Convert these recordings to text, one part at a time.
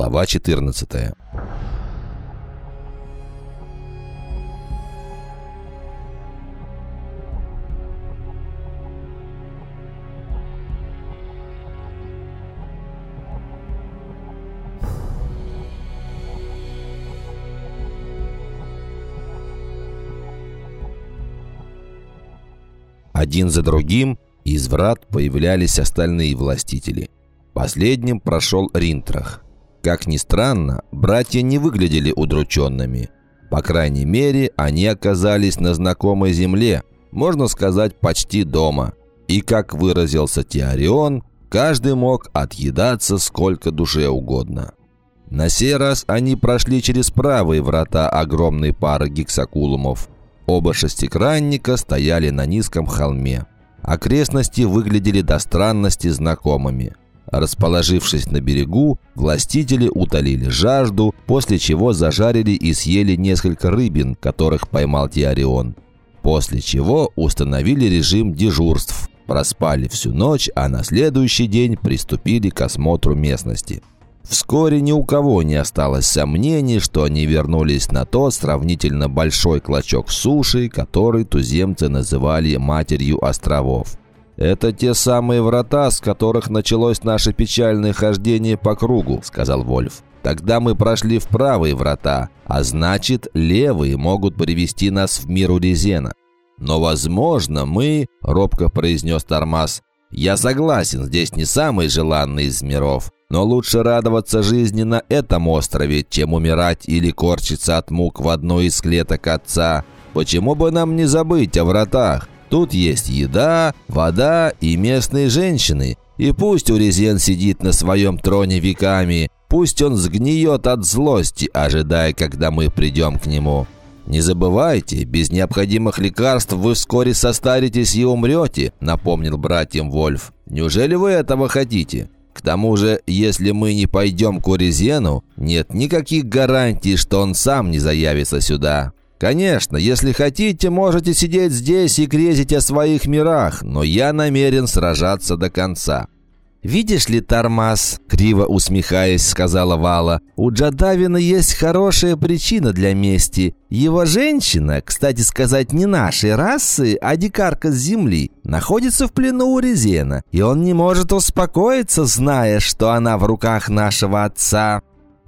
Глава 14 Один за другим из врат появлялись остальные властители. Последним прошел Ринтрах. Как ни странно, братья не выглядели удрученными. По крайней мере, они оказались на знакомой земле, можно сказать, почти дома. И, как выразился Теорион, каждый мог отъедаться сколько душе угодно. На сей раз они прошли через правые врата огромной пары гексакулумов – Оба шестикранника стояли на низком холме. Окрестности выглядели до странности знакомыми. Расположившись на берегу, властители утолили жажду, после чего зажарили и съели несколько рыбин, которых поймал Теорион. После чего установили режим дежурств, проспали всю ночь, а на следующий день приступили к осмотру местности. Вскоре ни у кого не осталось сомнений, что они вернулись на тот сравнительно большой клочок суши, который туземцы называли «матерью островов». «Это те самые врата, с которых началось наше печальное хождение по кругу», — сказал Вольф. «Тогда мы прошли в правые врата, а значит, левые могут привести нас в мир Урезена. Но, возможно, мы...» — робко произнес Тормаз. «Я согласен, здесь не самый желанный из миров. Но лучше радоваться жизни на этом острове, чем умирать или корчиться от мук в одной из клеток отца. Почему бы нам не забыть о вратах? Тут есть еда, вода и местные женщины. И пусть Урезен сидит на своем троне веками, пусть он сгниет от злости, ожидая, когда мы придем к нему. «Не забывайте, без необходимых лекарств вы вскоре состаритесь и умрете», напомнил братьям Вольф. «Неужели вы этого хотите?» К тому же, если мы не пойдем к Урезену, нет никаких гарантий, что он сам не заявится сюда. Конечно, если хотите, можете сидеть здесь и грезить о своих мирах, но я намерен сражаться до конца. «Видишь ли, Тормаз?» – криво усмехаясь, сказала Вала. «У Джадавина есть хорошая причина для мести. Его женщина, кстати сказать, не нашей расы, а дикарка с земли, находится в плену у Резена, и он не может успокоиться, зная, что она в руках нашего отца».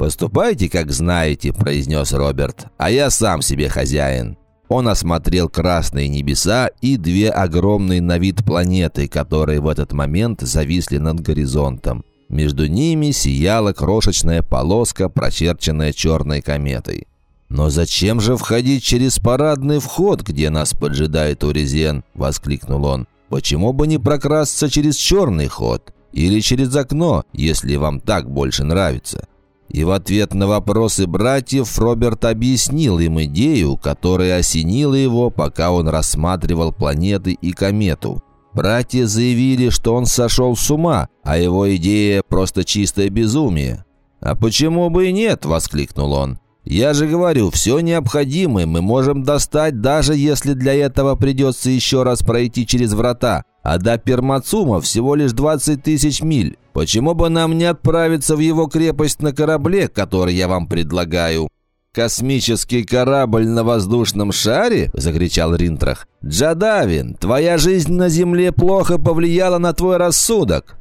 «Поступайте, как знаете», – произнес Роберт, – «а я сам себе хозяин». Он осмотрел красные небеса и две огромные на вид планеты, которые в этот момент зависли над горизонтом. Между ними сияла крошечная полоска, прочерченная черной кометой. «Но зачем же входить через парадный вход, где нас поджидает Урезен?» – воскликнул он. «Почему бы не прокрасться через черный ход? Или через окно, если вам так больше нравится?» И в ответ на вопросы братьев Роберт объяснил им идею, которая осенила его, пока он рассматривал планеты и комету. Братья заявили, что он сошел с ума, а его идея просто чистое безумие. «А почему бы и нет?» – воскликнул он. «Я же говорю, все необходимое мы можем достать, даже если для этого придется еще раз пройти через врата. А до Пермацума всего лишь 20 тысяч миль. Почему бы нам не отправиться в его крепость на корабле, который я вам предлагаю?» «Космический корабль на воздушном шаре?» – закричал Ринтрах. «Джадавин, твоя жизнь на Земле плохо повлияла на твой рассудок».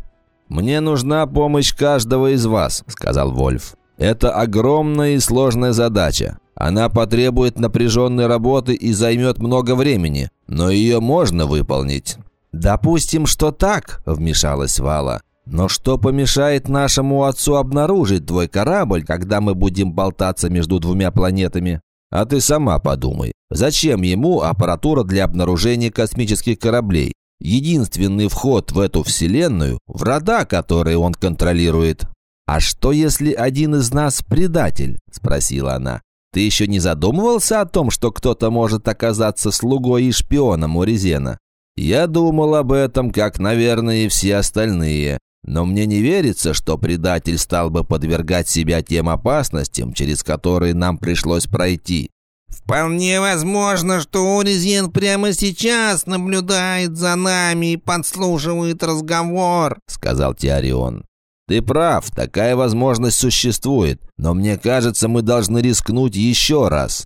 «Мне нужна помощь каждого из вас», – сказал Вольф. «Это огромная и сложная задача. Она потребует напряженной работы и займет много времени, но ее можно выполнить. «Допустим, что так», — вмешалась Вала. «Но что помешает нашему отцу обнаружить твой корабль, когда мы будем болтаться между двумя планетами? А ты сама подумай, зачем ему аппаратура для обнаружения космических кораблей? Единственный вход в эту вселенную – врата, которые он контролирует». «А что, если один из нас предатель?» – спросила она. «Ты еще не задумывался о том, что кто-то может оказаться слугой и шпионом у Резена?» Я думал об этом, как, наверное, и все остальные. Но мне не верится, что предатель стал бы подвергать себя тем опасностям, через которые нам пришлось пройти. «Вполне возможно, что Урезен прямо сейчас наблюдает за нами и подслушивает разговор», — сказал Теорион. Ты прав, такая возможность существует, но мне кажется, мы должны рискнуть еще раз».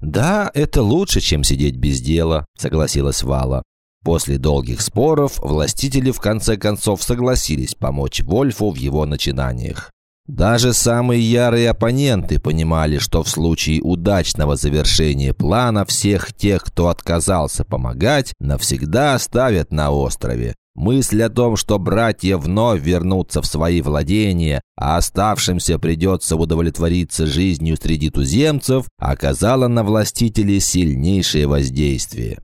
«Да, это лучше, чем сидеть без дела», — согласилась Вала. После долгих споров властители в конце концов согласились помочь Вольфу в его начинаниях. Даже самые ярые оппоненты понимали, что в случае удачного завершения плана всех тех, кто отказался помогать, навсегда оставят на острове. Мысль о том, что братья вновь вернутся в свои владения, а оставшимся придется удовлетвориться жизнью среди туземцев, оказала на властителей сильнейшее воздействие.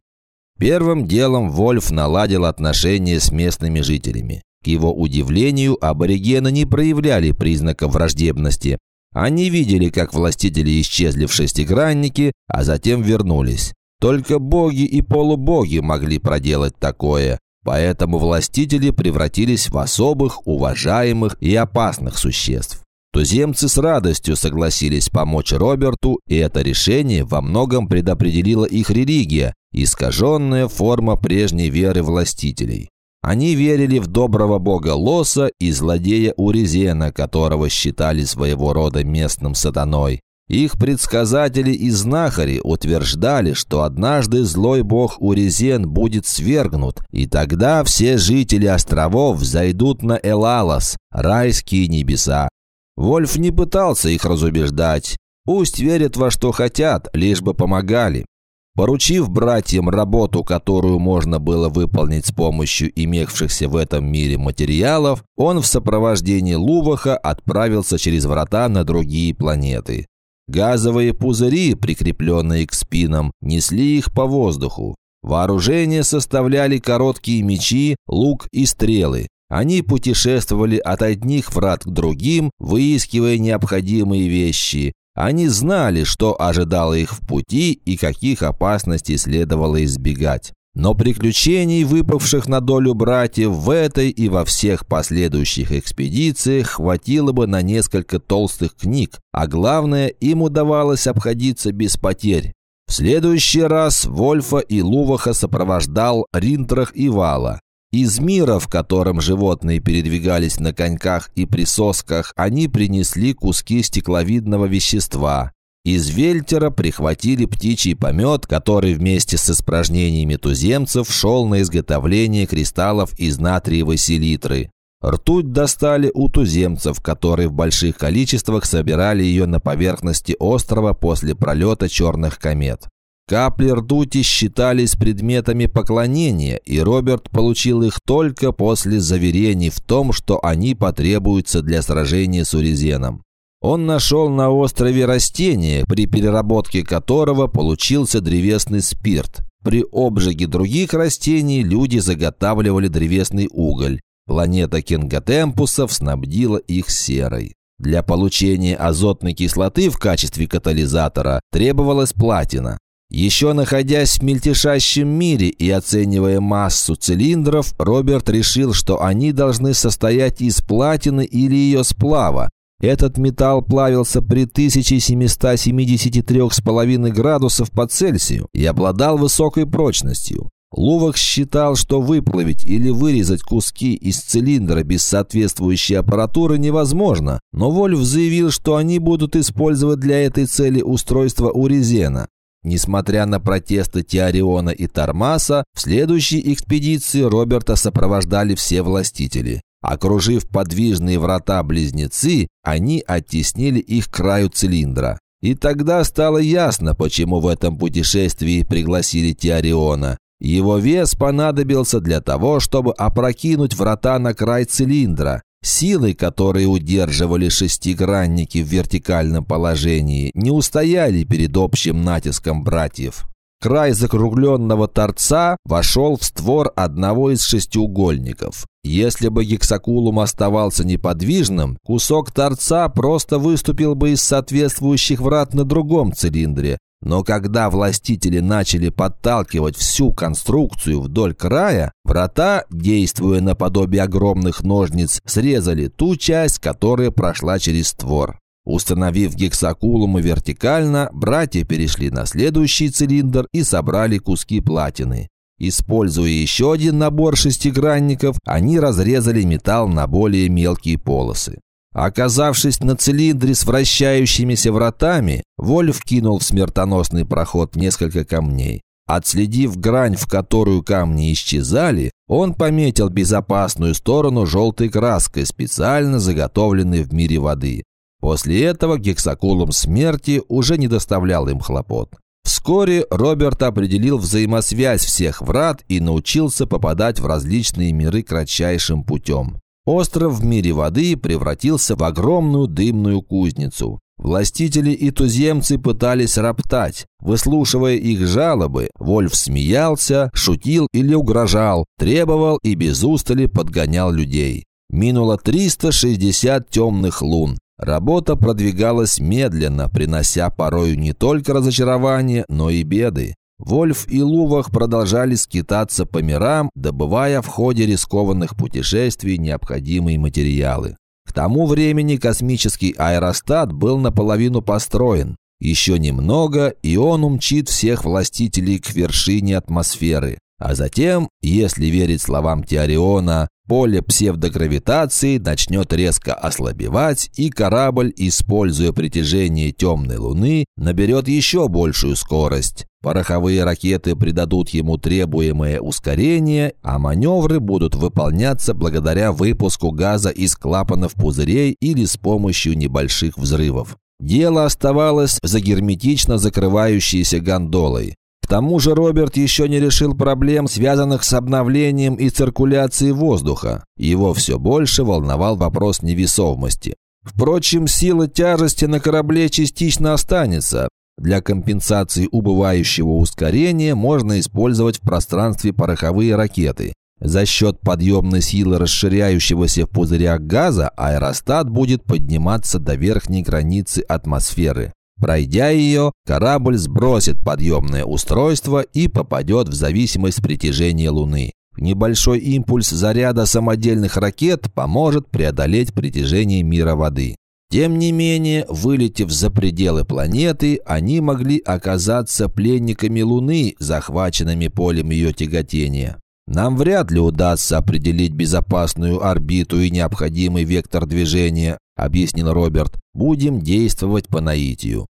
Первым делом Вольф наладил отношения с местными жителями. К его удивлению, аборигены не проявляли признаков враждебности. Они видели, как властители исчезли в шестиграннике, а затем вернулись. Только боги и полубоги могли проделать такое, поэтому властители превратились в особых, уважаемых и опасных существ. Туземцы с радостью согласились помочь Роберту, и это решение во многом предопределила их религия, искаженная форма прежней веры властителей. Они верили в доброго бога Лоса и злодея Урезена, которого считали своего рода местным сатаной. Их предсказатели и знахари утверждали, что однажды злой бог Урезен будет свергнут, и тогда все жители островов зайдут на Элалос, райские небеса. Вольф не пытался их разубеждать. Пусть верят во что хотят, лишь бы помогали. Поручив братьям работу, которую можно было выполнить с помощью имевшихся в этом мире материалов, он в сопровождении Луваха отправился через врата на другие планеты. Газовые пузыри, прикрепленные к спинам, несли их по воздуху. Вооружение составляли короткие мечи, лук и стрелы. Они путешествовали от одних врат к другим, выискивая необходимые вещи, они знали, что ожидало их в пути и каких опасностей следовало избегать. Но приключений, выпавших на долю братьев в этой и во всех последующих экспедициях, хватило бы на несколько толстых книг, а главное, им удавалось обходиться без потерь. В следующий раз Вольфа и Луваха сопровождал Ринтрах и Вала. Из мира, в котором животные передвигались на коньках и присосках, они принесли куски стекловидного вещества. Из Вельтера прихватили птичий помет, который вместе с испражнениями туземцев шел на изготовление кристаллов из натриевой селитры. Ртуть достали у туземцев, которые в больших количествах собирали ее на поверхности острова после пролета черных комет. Капли ртути считались предметами поклонения, и Роберт получил их только после заверений в том, что они потребуются для сражения с Урезеном. Он нашел на острове растение, при переработке которого получился древесный спирт. При обжиге других растений люди заготавливали древесный уголь. Планета Кенгатемпусов снабдила их серой. Для получения азотной кислоты в качестве катализатора требовалась платина. Еще находясь в мельтешащем мире и оценивая массу цилиндров, Роберт решил, что они должны состоять из платины или ее сплава. Этот металл плавился при 1773,5 градусов по Цельсию и обладал высокой прочностью. Лувах считал, что выплавить или вырезать куски из цилиндра без соответствующей аппаратуры невозможно, но Вольф заявил, что они будут использовать для этой цели устройство Урезена. Несмотря на протесты Теориона и Тормаса, в следующей экспедиции Роберта сопровождали все властители. Окружив подвижные врата-близнецы, они оттеснили их к краю цилиндра. И тогда стало ясно, почему в этом путешествии пригласили Теориона. Его вес понадобился для того, чтобы опрокинуть врата на край цилиндра. Силы, которые удерживали шестигранники в вертикальном положении, не устояли перед общим натиском братьев. Край закругленного торца вошел в створ одного из шестиугольников. Если бы гексакулум оставался неподвижным, кусок торца просто выступил бы из соответствующих врат на другом цилиндре, но когда властители начали подталкивать всю конструкцию вдоль края, врата, действуя наподобие огромных ножниц, срезали ту часть, которая прошла через створ. Установив гексакулумы вертикально, братья перешли на следующий цилиндр и собрали куски платины. Используя еще один набор шестигранников, они разрезали металл на более мелкие полосы. Оказавшись на цилиндре с вращающимися вратами, Вольф кинул в смертоносный проход несколько камней. Отследив грань, в которую камни исчезали, он пометил безопасную сторону желтой краской, специально заготовленной в мире воды. После этого гексакулум смерти уже не доставлял им хлопот. Вскоре Роберт определил взаимосвязь всех врат и научился попадать в различные миры кратчайшим путем. Остров в мире воды превратился в огромную дымную кузницу. Властители и туземцы пытались роптать. Выслушивая их жалобы, Вольф смеялся, шутил или угрожал, требовал и без устали подгонял людей. Минуло 360 темных лун. Работа продвигалась медленно, принося порою не только разочарование, но и беды. Вольф и Лувах продолжали скитаться по мирам, добывая в ходе рискованных путешествий необходимые материалы. К тому времени космический аэростат был наполовину построен. Еще немного, и он умчит всех властителей к вершине атмосферы. А затем, если верить словам Теориона, поле псевдогравитации начнет резко ослабевать, и корабль, используя притяжение темной Луны, наберет еще большую скорость. Пороховые ракеты придадут ему требуемое ускорение, а маневры будут выполняться благодаря выпуску газа из клапанов пузырей или с помощью небольших взрывов. Дело оставалось за герметично закрывающейся гондолой. К тому же Роберт еще не решил проблем, связанных с обновлением и циркуляцией воздуха. Его все больше волновал вопрос невесомости. Впрочем, сила тяжести на корабле частично останется. Для компенсации убывающего ускорения можно использовать в пространстве пороховые ракеты. За счет подъемной силы расширяющегося в пузырях газа аэростат будет подниматься до верхней границы атмосферы. Пройдя ее, корабль сбросит подъемное устройство и попадет в зависимость притяжения Луны. Небольшой импульс заряда самодельных ракет поможет преодолеть притяжение мира воды. Тем не менее, вылетев за пределы планеты, они могли оказаться пленниками Луны, захваченными полем ее тяготения. Нам вряд ли удастся определить безопасную орбиту и необходимый вектор движения, объяснил Роберт. Будем действовать по наитию.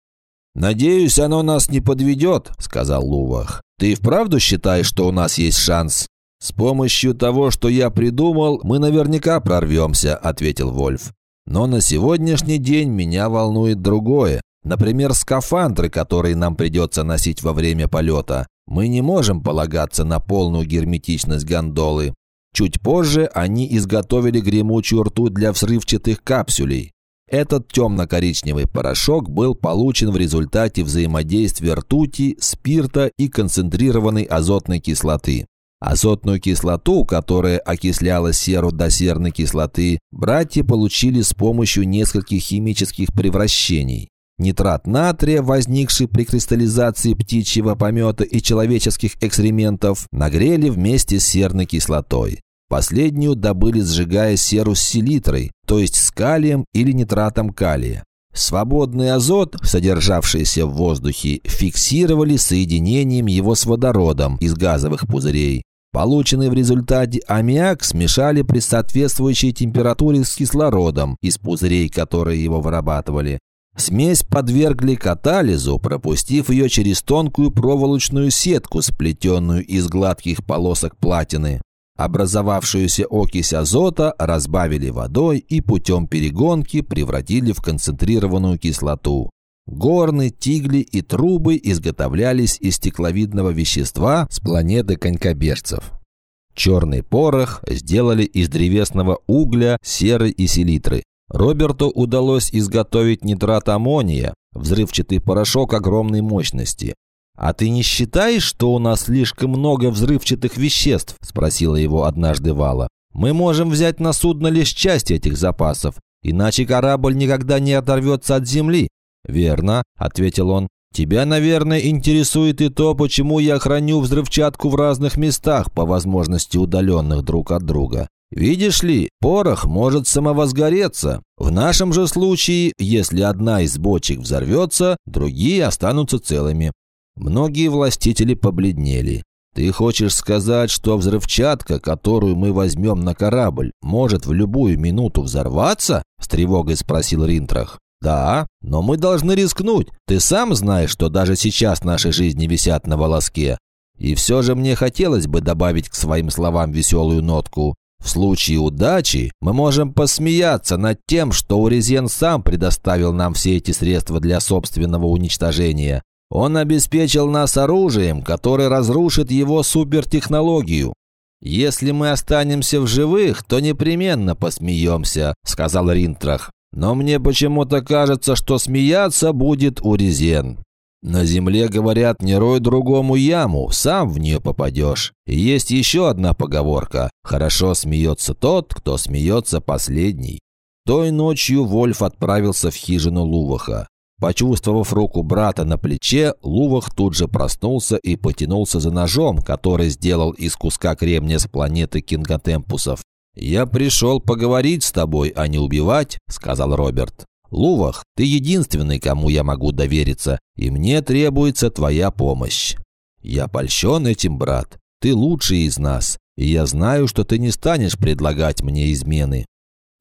«Надеюсь, оно нас не подведет», — сказал Лувах. «Ты вправду считаешь, что у нас есть шанс?» «С помощью того, что я придумал, мы наверняка прорвемся», — ответил Вольф. «Но на сегодняшний день меня волнует другое. Например, скафандры, которые нам придется носить во время полета. Мы не можем полагаться на полную герметичность гондолы. Чуть позже они изготовили гремучую ртуть для взрывчатых капсулей. Этот темно-коричневый порошок был получен в результате взаимодействия ртути, спирта и концентрированной азотной кислоты. Азотную кислоту, которая окисляла серу до серной кислоты, братья получили с помощью нескольких химических превращений. Нитрат натрия, возникший при кристаллизации птичьего помета и человеческих экскрементов, нагрели вместе с серной кислотой. Последнюю добыли, сжигая серу с селитрой, то есть с калием или нитратом калия. Свободный азот, содержавшийся в воздухе, фиксировали соединением его с водородом из газовых пузырей. Полученный в результате аммиак смешали при соответствующей температуре с кислородом из пузырей, которые его вырабатывали. Смесь подвергли катализу, пропустив ее через тонкую проволочную сетку, сплетенную из гладких полосок платины. Образовавшуюся окись азота разбавили водой и путем перегонки превратили в концентрированную кислоту. Горны, тигли и трубы изготовлялись из стекловидного вещества с планеты конькобежцев. Черный порох сделали из древесного угля, серы и селитры. Роберту удалось изготовить нитрат аммония, взрывчатый порошок огромной мощности. «А ты не считаешь, что у нас слишком много взрывчатых веществ?» – спросила его однажды Вала. «Мы можем взять на судно лишь часть этих запасов, иначе корабль никогда не оторвется от земли». «Верно», – ответил он. «Тебя, наверное, интересует и то, почему я храню взрывчатку в разных местах, по возможности удаленных друг от друга. Видишь ли, порох может самовозгореться. В нашем же случае, если одна из бочек взорвется, другие останутся целыми. Многие властители побледнели. «Ты хочешь сказать, что взрывчатка, которую мы возьмем на корабль, может в любую минуту взорваться?» – с тревогой спросил Ринтрах. «Да, но мы должны рискнуть. Ты сам знаешь, что даже сейчас наши жизни висят на волоске. И все же мне хотелось бы добавить к своим словам веселую нотку. В случае удачи мы можем посмеяться над тем, что Урезен сам предоставил нам все эти средства для собственного уничтожения. Он обеспечил нас оружием, которое разрушит его супертехнологию. «Если мы останемся в живых, то непременно посмеемся», — сказал Ринтрах. «Но мне почему-то кажется, что смеяться будет Урезен». На земле говорят, не рой другому яму, сам в нее попадешь. Есть еще одна поговорка. Хорошо смеется тот, кто смеется последний. Той ночью Вольф отправился в хижину Луваха. Почувствовав руку брата на плече, Лувах тут же проснулся и потянулся за ножом, который сделал из куска кремния с планеты Кинготемпусов. «Я пришел поговорить с тобой, а не убивать», — сказал Роберт. «Лувах, ты единственный, кому я могу довериться, и мне требуется твоя помощь. Я польщен этим, брат. Ты лучший из нас, и я знаю, что ты не станешь предлагать мне измены.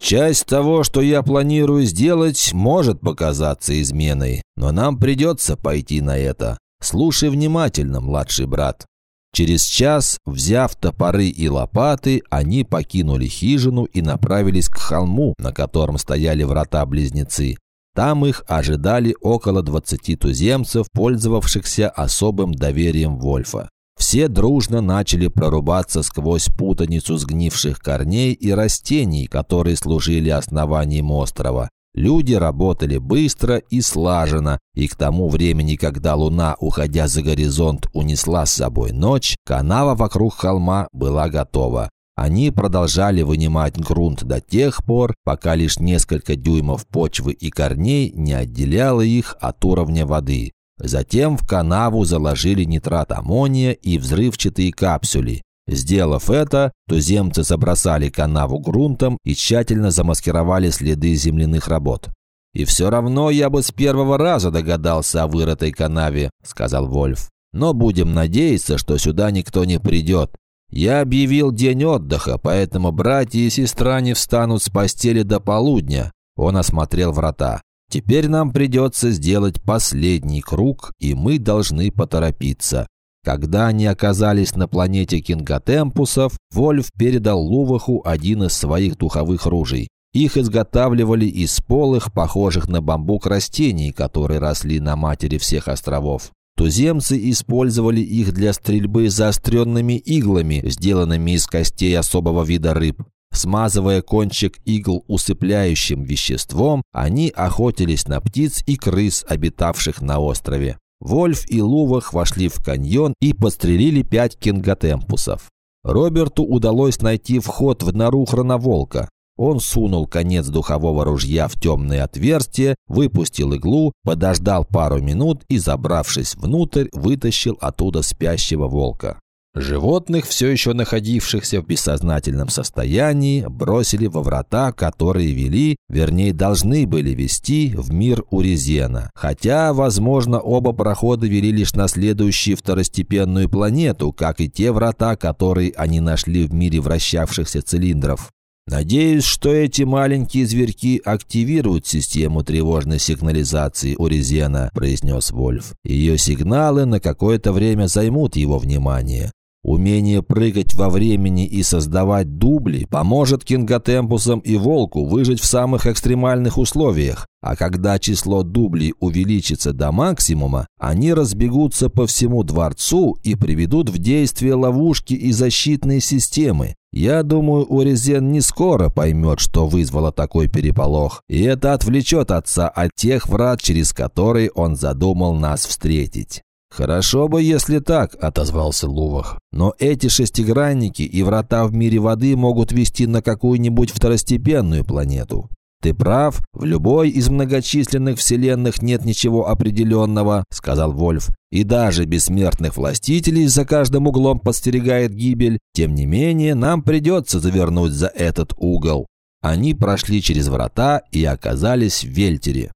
Часть того, что я планирую сделать, может показаться изменой, но нам придется пойти на это. Слушай внимательно, младший брат. Через час, взяв топоры и лопаты, они покинули хижину и направились к холму, на котором стояли врата-близнецы. Там их ожидали около 20 туземцев, пользовавшихся особым доверием Вольфа. Все дружно начали прорубаться сквозь путаницу сгнивших корней и растений, которые служили основанием острова. Люди работали быстро и слаженно, и к тому времени, когда луна, уходя за горизонт, унесла с собой ночь, канава вокруг холма была готова. Они продолжали вынимать грунт до тех пор, пока лишь несколько дюймов почвы и корней не отделяло их от уровня воды. Затем в канаву заложили нитрат аммония и взрывчатые капсули. Сделав это, туземцы забросали канаву грунтом и тщательно замаскировали следы земляных работ. «И все равно я бы с первого раза догадался о вырытой канаве», — сказал Вольф. «Но будем надеяться, что сюда никто не придет. Я объявил день отдыха, поэтому братья и сестра не встанут с постели до полудня». Он осмотрел врата. «Теперь нам придется сделать последний круг, и мы должны поторопиться. Когда они оказались на планете Кинготемпусов, Вольф передал Луваху один из своих духовых ружей. Их изготавливали из полых, похожих на бамбук растений, которые росли на матери всех островов. Туземцы использовали их для стрельбы заостренными иглами, сделанными из костей особого вида рыб. Смазывая кончик игл усыпляющим веществом, они охотились на птиц и крыс, обитавших на острове. Вольф и Лувах вошли в каньон и подстрелили пять кинготемпусов. Роберту удалось найти вход в нору хроноволка. Он сунул конец духового ружья в темное отверстие, выпустил иглу, подождал пару минут и, забравшись внутрь, вытащил оттуда спящего волка. Животных, все еще находившихся в бессознательном состоянии, бросили во врата, которые вели, вернее, должны были вести в мир Урезена. Хотя, возможно, оба прохода вели лишь на следующую второстепенную планету, как и те врата, которые они нашли в мире вращавшихся цилиндров. «Надеюсь, что эти маленькие зверьки активируют систему тревожной сигнализации Урезена», – произнес Вольф. «Ее сигналы на какое-то время займут его внимание. Умение прыгать во времени и создавать дубли поможет кинготемпусам и волку выжить в самых экстремальных условиях, а когда число дублей увеличится до максимума, они разбегутся по всему дворцу и приведут в действие ловушки и защитные системы. Я думаю, Урезен не скоро поймет, что вызвало такой переполох, и это отвлечет отца от тех врат, через которые он задумал нас встретить. «Хорошо бы, если так», — отозвался Лувах. «Но эти шестигранники и врата в мире воды могут вести на какую-нибудь второстепенную планету. «Ты прав, в любой из многочисленных вселенных нет ничего определенного», — сказал Вольф. «И даже бессмертных властителей за каждым углом подстерегает гибель. Тем не менее, нам придется завернуть за этот угол». Они прошли через врата и оказались в Вельтере.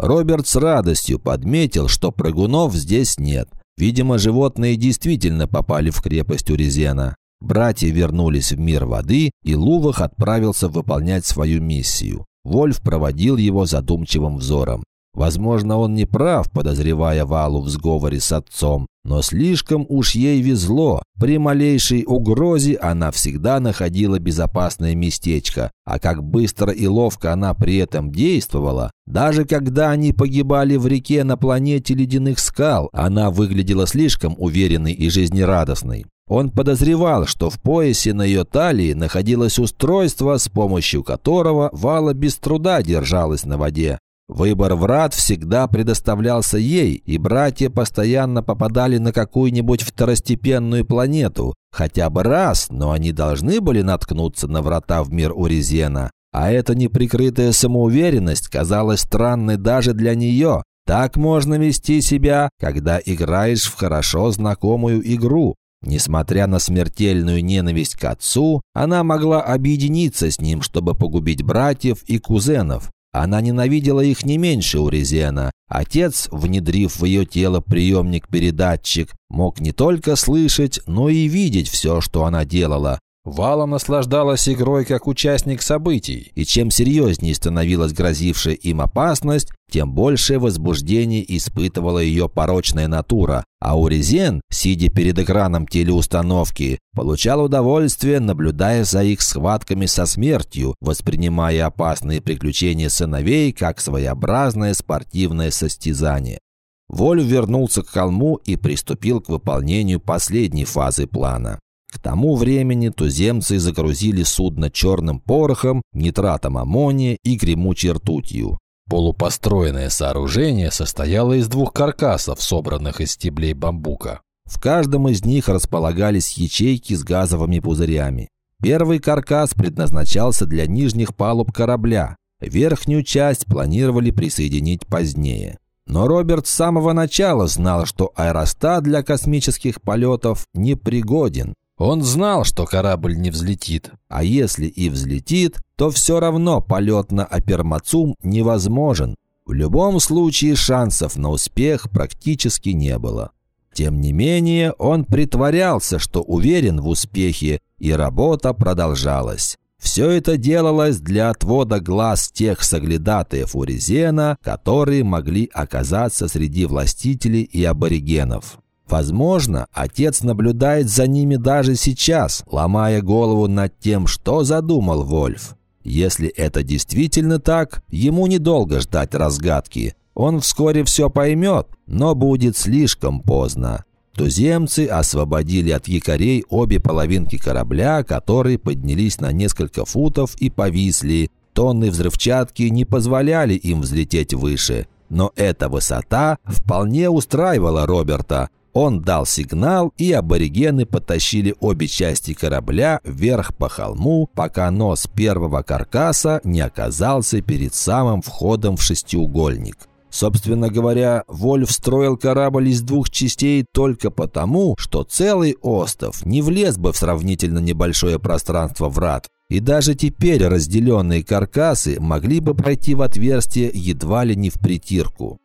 Роберт с радостью подметил, что прыгунов здесь нет. Видимо, животные действительно попали в крепость Урезена. Братья вернулись в мир воды, и Лувах отправился выполнять свою миссию. Вольф проводил его задумчивым взором. Возможно, он не прав, подозревая Валу в сговоре с отцом, но слишком уж ей везло. При малейшей угрозе она всегда находила безопасное местечко, а как быстро и ловко она при этом действовала, даже когда они погибали в реке на планете ледяных скал, она выглядела слишком уверенной и жизнерадостной. Он подозревал, что в поясе на ее талии находилось устройство, с помощью которого Вала без труда держалась на воде. Выбор врат всегда предоставлялся ей, и братья постоянно попадали на какую-нибудь второстепенную планету. Хотя бы раз, но они должны были наткнуться на врата в мир Урезена. А эта неприкрытая самоуверенность казалась странной даже для нее. Так можно вести себя, когда играешь в хорошо знакомую игру. Несмотря на смертельную ненависть к отцу, она могла объединиться с ним, чтобы погубить братьев и кузенов. Она ненавидела их не меньше Урезена. Отец, внедрив в ее тело приемник-передатчик, мог не только слышать, но и видеть все, что она делала. Вала наслаждалась игрой как участник событий, и чем серьезнее становилась грозившая им опасность, тем большее возбуждение испытывала ее порочная натура, а Урезен, сидя перед экраном телеустановки, получал удовольствие, наблюдая за их схватками со смертью, воспринимая опасные приключения сыновей как своеобразное спортивное состязание. Воль вернулся к холму и приступил к выполнению последней фазы плана. К тому времени туземцы загрузили судно черным порохом, нитратом аммония и гремучей ртутью. Полупостроенное сооружение состояло из двух каркасов, собранных из стеблей бамбука. В каждом из них располагались ячейки с газовыми пузырями. Первый каркас предназначался для нижних палуб корабля. Верхнюю часть планировали присоединить позднее. Но Роберт с самого начала знал, что аэростат для космических полетов непригоден. Он знал, что корабль не взлетит, а если и взлетит, то все равно полет на Апермацум невозможен. В любом случае шансов на успех практически не было. Тем не менее, он притворялся, что уверен в успехе, и работа продолжалась. Все это делалось для отвода глаз тех соглядатаев Урезена, которые могли оказаться среди властителей и аборигенов. Возможно, отец наблюдает за ними даже сейчас, ломая голову над тем, что задумал Вольф. Если это действительно так, ему недолго ждать разгадки. Он вскоре все поймет, но будет слишком поздно. Туземцы освободили от якорей обе половинки корабля, которые поднялись на несколько футов и повисли. Тонны взрывчатки не позволяли им взлететь выше. Но эта высота вполне устраивала Роберта. Он дал сигнал, и аборигены потащили обе части корабля вверх по холму, пока нос первого каркаса не оказался перед самым входом в шестиугольник. Собственно говоря, Вольф строил корабль из двух частей только потому, что целый остров не влез бы в сравнительно небольшое пространство врат, и даже теперь разделенные каркасы могли бы пройти в отверстие едва ли не в притирку.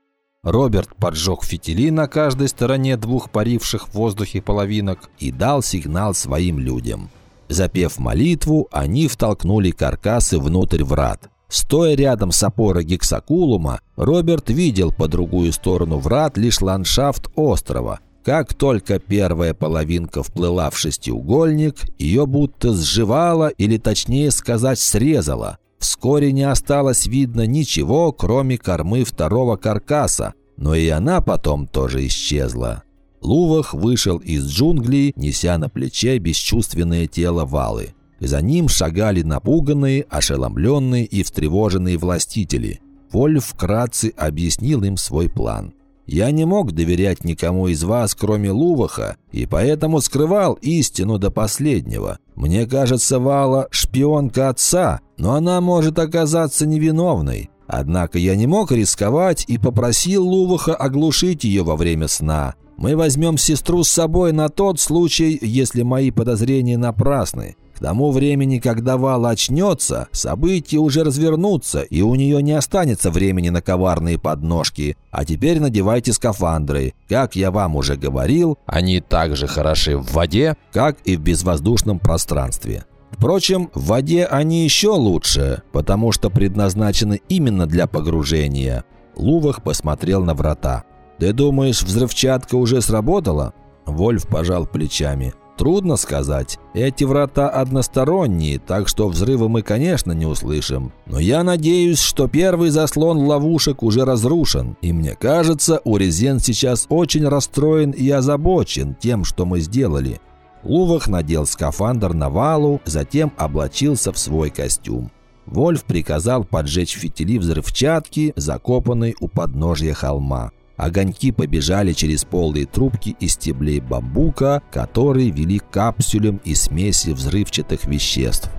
Роберт поджег фитили на каждой стороне двух паривших в воздухе половинок и дал сигнал своим людям. Запев молитву, они втолкнули каркасы внутрь врат. Стоя рядом с опорой гексакулума, Роберт видел по другую сторону врат лишь ландшафт острова. Как только первая половинка вплыла в шестиугольник, ее будто сживала или точнее сказать срезала. Вскоре не осталось видно ничего, кроме кормы второго каркаса, но и она потом тоже исчезла. Лувах вышел из джунглей, неся на плече бесчувственное тело Валы. За ним шагали напуганные, ошеломленные и встревоженные властители. Вольф вкратце объяснил им свой план. Я не мог доверять никому из вас, кроме Луваха, и поэтому скрывал истину до последнего. Мне кажется, Вала – шпионка отца, но она может оказаться невиновной. Однако я не мог рисковать и попросил Луваха оглушить ее во время сна. Мы возьмем сестру с собой на тот случай, если мои подозрения напрасны. К тому времени, когда Вал очнется, события уже развернутся, и у нее не останется времени на коварные подножки. А теперь надевайте скафандры. Как я вам уже говорил, они так же хороши в воде, как и в безвоздушном пространстве. Впрочем, в воде они еще лучше, потому что предназначены именно для погружения. Лувах посмотрел на врата. «Ты думаешь, взрывчатка уже сработала?» Вольф пожал плечами. Трудно сказать. Эти врата односторонние, так что взрыва мы, конечно, не услышим. Но я надеюсь, что первый заслон ловушек уже разрушен. И мне кажется, Урезен сейчас очень расстроен и озабочен тем, что мы сделали. Лувах надел скафандр на валу, затем облачился в свой костюм. Вольф приказал поджечь фитили взрывчатки, закопанной у подножья холма. Огоньки побежали через полые трубки из стеблей бамбука, которые вели к капсулям и смеси взрывчатых веществ.